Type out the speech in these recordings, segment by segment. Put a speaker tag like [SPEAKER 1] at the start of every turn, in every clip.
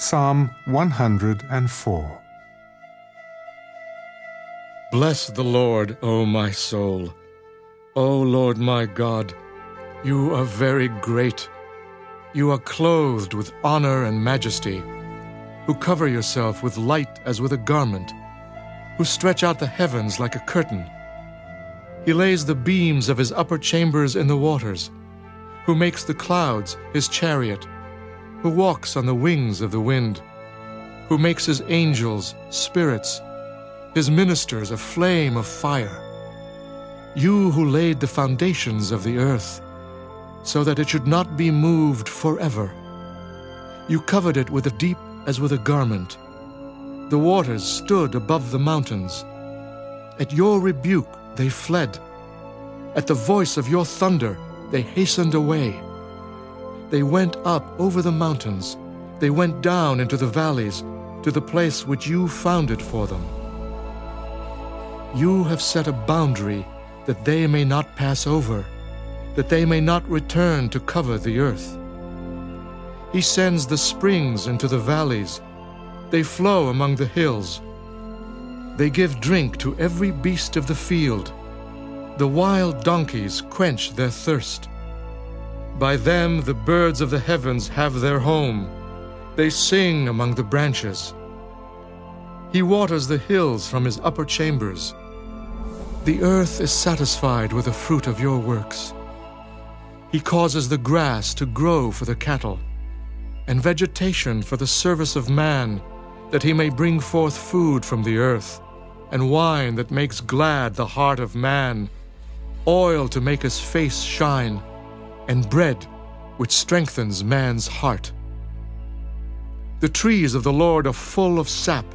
[SPEAKER 1] Psalm 104
[SPEAKER 2] Bless the Lord, O my soul. O Lord my God, you are very great. You are clothed with honor and majesty, who cover yourself with light as with a garment, who stretch out the heavens like a curtain. He lays the beams of his upper chambers in the waters, who makes the clouds his chariot, who walks on the wings of the wind, who makes his angels spirits his ministers a flame of fire. You who laid the foundations of the earth, so that it should not be moved forever. You covered it with a deep as with a garment. The waters stood above the mountains. At your rebuke they fled. At the voice of your thunder they hastened away. They went up over the mountains. They went down into the valleys to the place which you founded for them. You have set a boundary that they may not pass over, that they may not return to cover the earth. He sends the springs into the valleys, they flow among the hills. They give drink to every beast of the field. The wild donkeys quench their thirst. By them the birds of the heavens have their home. They sing among the branches. He waters the hills from his upper chambers. The earth is satisfied with the fruit of your works. He causes the grass to grow for the cattle, and vegetation for the service of man, that he may bring forth food from the earth, and wine that makes glad the heart of man, oil to make his face shine, and bread which strengthens man's heart. The trees of the Lord are full of sap,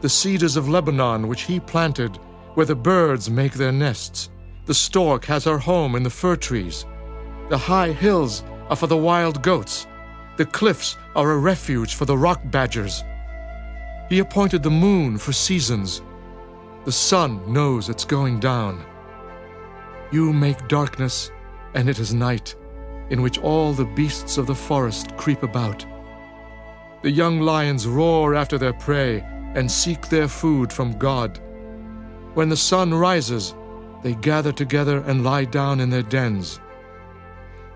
[SPEAKER 2] the cedars of Lebanon which he planted where the birds make their nests. The stork has her home in the fir trees. The high hills are for the wild goats. The cliffs are a refuge for the rock badgers. He appointed the moon for seasons. The sun knows it's going down. You make darkness, and it is night, in which all the beasts of the forest creep about. The young lions roar after their prey and seek their food from God. When the sun rises, they gather together and lie down in their dens.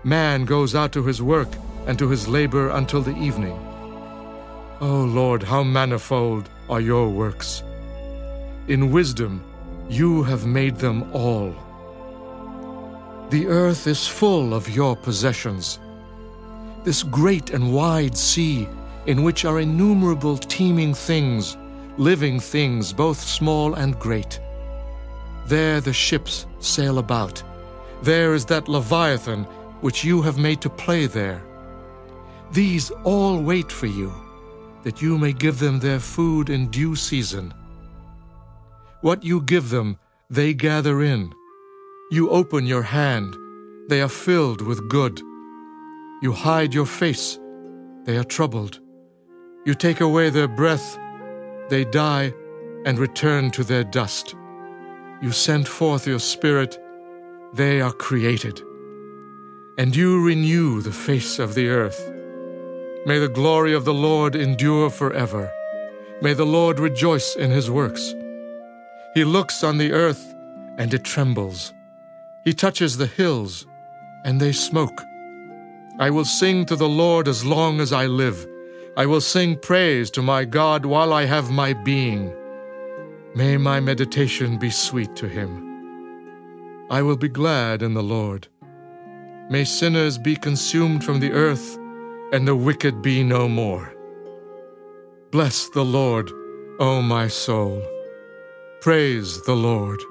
[SPEAKER 2] Man goes out to his work and to his labor until the evening. O oh Lord, how manifold are your works! In wisdom, you have made them all. The earth is full of your possessions. This great and wide sea, in which are innumerable teeming things, living things, both small and great. There the ships sail about. There is that Leviathan which you have made to play there. These all wait for you, that you may give them their food in due season. What you give them, they gather in. You open your hand, they are filled with good. You hide your face, they are troubled. You take away their breath, they die and return to their dust. You send forth your Spirit, they are created. And you renew the face of the earth. May the glory of the Lord endure forever. May the Lord rejoice in his works. He looks on the earth, and it trembles. He touches the hills, and they smoke. I will sing to the Lord as long as I live. I will sing praise to my God while I have my being. May my meditation be sweet to him. I will be glad in the Lord. May sinners be consumed from the earth, and the wicked be no more. Bless the Lord, O my soul. Praise the Lord.